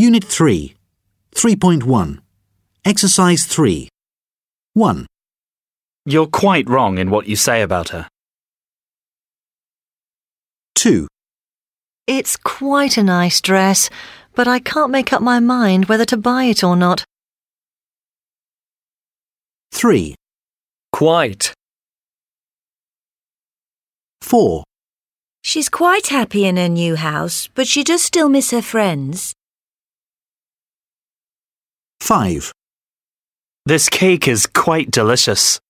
Unit 3. 3.1. Exercise 3. 1, You're quite wrong in what you say about her. 2, It's quite a nice dress, but I can't make up my mind whether to buy it or not. 3, Quite. 4, She's quite happy in her new house, but she does still miss her friends. 5, This cake is quite delicious.